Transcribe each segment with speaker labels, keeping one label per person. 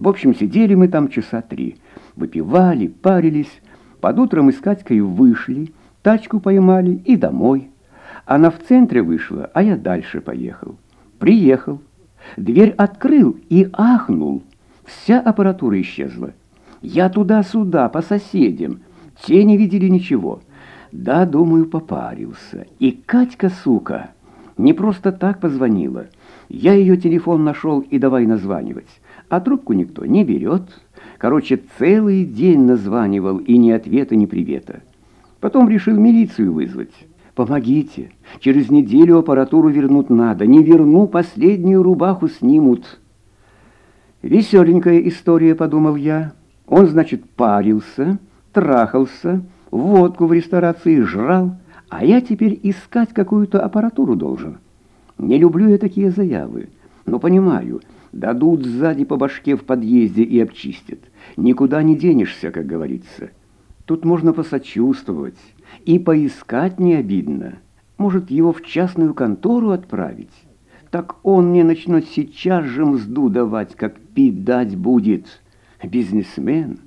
Speaker 1: В общем, сидели мы там часа три. Выпивали, парились. Под утром с Катькой вышли, тачку поймали и домой. Она в центре вышла, а я дальше поехал. Приехал. Дверь открыл и ахнул. Вся аппаратура исчезла. Я туда-сюда, по соседям. Те не видели ничего. Да, думаю, попарился. И Катька, сука, не просто так позвонила. Я ее телефон нашел и давай названивать. А трубку никто не берет. Короче, целый день названивал, и ни ответа, ни привета. Потом решил милицию вызвать. Помогите. Через неделю аппаратуру вернуть надо. Не верну, последнюю рубаху снимут. Веселенькая история, подумал я. Он, значит, парился, трахался, водку в ресторации жрал, а я теперь искать какую-то аппаратуру должен. Не люблю я такие заявы, но понимаю, дадут сзади по башке в подъезде и обчистят. Никуда не денешься, как говорится. Тут можно посочувствовать и поискать не обидно. Может, его в частную контору отправить? Так он мне начнет сейчас же мзду давать, как пить дать будет» бизнесмен.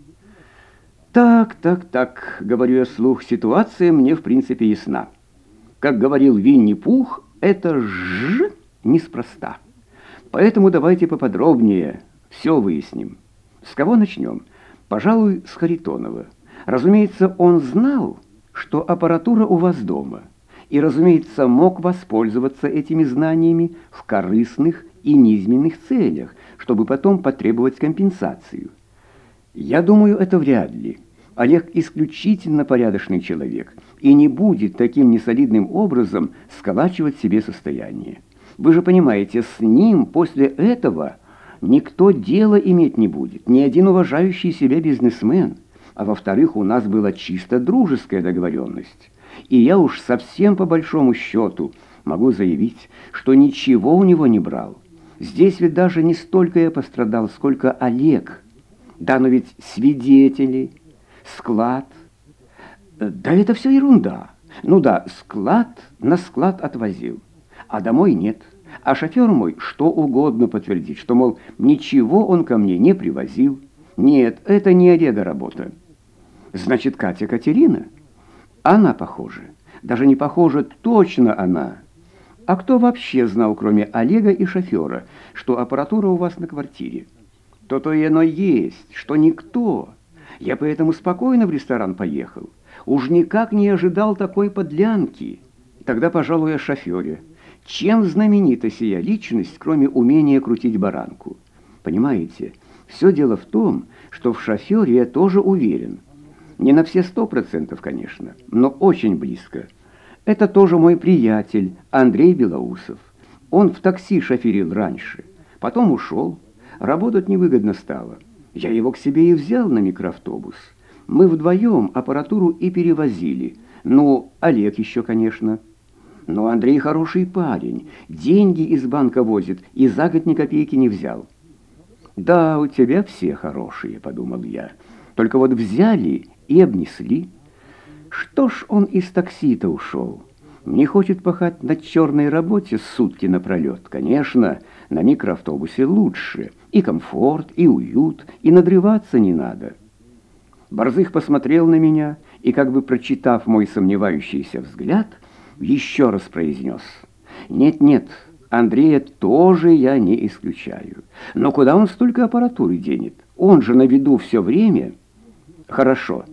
Speaker 1: Так, так, так, говорю я слух, ситуация мне в принципе ясна. Как говорил Винни-Пух, это ж неспроста. Поэтому давайте поподробнее все выясним. С кого начнем? Пожалуй, с Харитонова. Разумеется, он знал, что аппаратура у вас дома, и, разумеется, мог воспользоваться этими знаниями в корыстных и низменных целях, чтобы потом потребовать компенсацию. Я думаю, это вряд ли. Олег исключительно порядочный человек и не будет таким несолидным образом сколачивать себе состояние. Вы же понимаете, с ним после этого никто дела иметь не будет, ни один уважающий себя бизнесмен. А во-вторых, у нас была чисто дружеская договоренность. И я уж совсем по большому счету могу заявить, что ничего у него не брал. Здесь ведь даже не столько я пострадал, сколько Олег – да, но ведь свидетели, склад... Да это все ерунда. Ну да, склад на склад отвозил, а домой нет. А шофер мой что угодно подтвердит, что, мол, ничего он ко мне не привозил. Нет, это не Олега работа. Значит, Катя Катерина? Она похожа. Даже не похожа, точно она. А кто вообще знал, кроме Олега и шофера, что аппаратура у вас на квартире? То-то и оно есть, что никто. Я поэтому спокойно в ресторан поехал. Уж никак не ожидал такой подлянки. Тогда, пожалуй, о шофере. Чем знаменита сия личность, кроме умения крутить баранку? Понимаете, все дело в том, что в шофере я тоже уверен. Не на все сто процентов, конечно, но очень близко. Это тоже мой приятель Андрей Белоусов. Он в такси шоферил раньше, потом ушел, Работать невыгодно стало. Я его к себе и взял на микроавтобус. Мы вдвоем аппаратуру и перевозили. Ну, Олег еще, конечно. Но Андрей хороший парень. Деньги из банка возит и за год ни копейки не взял. «Да, у тебя все хорошие», — подумал я. «Только вот взяли и обнесли. Что ж он из такси-то ушел? Не хочет пахать на черной работе сутки напролет? Конечно, на микроавтобусе лучше». И комфорт, и уют, и надрываться не надо. Борзых посмотрел на меня и, как бы прочитав мой сомневающийся взгляд, еще раз произнес. «Нет-нет, Андрея тоже я не исключаю. Но куда он столько аппаратуры денет? Он же на виду все время». «Хорошо.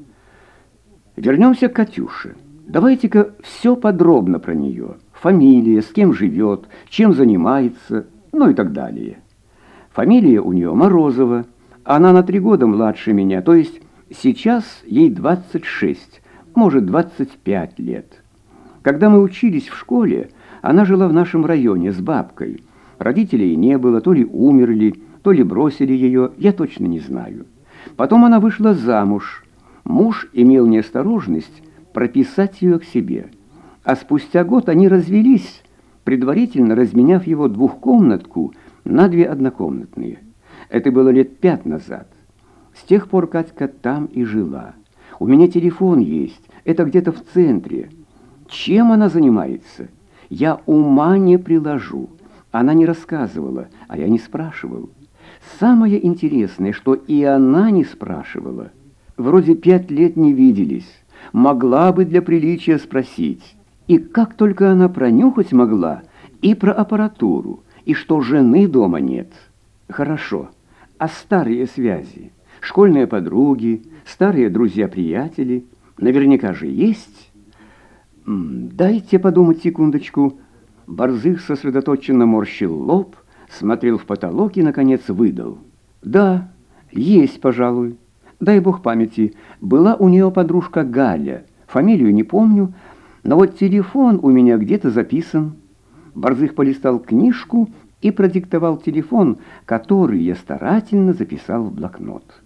Speaker 1: Вернемся к Катюше. Давайте-ка все подробно про нее. Фамилия, с кем живет, чем занимается, ну и так далее». Фамилия у нее Морозова. Она на три года младше меня, то есть сейчас ей 26, может 25 лет. Когда мы учились в школе, она жила в нашем районе с бабкой. Родителей не было, то ли умерли, то ли бросили ее, я точно не знаю. Потом она вышла замуж. Муж имел неосторожность прописать ее к себе. А спустя год они развелись, предварительно разменяв его двухкомнатку на две однокомнатные. Это было лет пять назад. С тех пор Катька там и жила. У меня телефон есть, это где-то в центре. Чем она занимается? Я ума не приложу. Она не рассказывала, а я не спрашивал. Самое интересное, что и она не спрашивала. Вроде пять лет не виделись. Могла бы для приличия спросить. И как только она пронюхать могла и про аппаратуру, и что жены дома нет. Хорошо, а старые связи, школьные подруги, старые друзья-приятели, наверняка же есть. Дайте подумать секундочку. Борзых сосредоточенно морщил лоб, смотрел в потолок и, наконец, выдал. «Да, есть, пожалуй. Дай бог памяти, была у нее подружка Галя, фамилию не помню, но вот телефон у меня где-то записан». Борзых полистал книжку и продиктовал телефон, который я старательно записал в блокнот.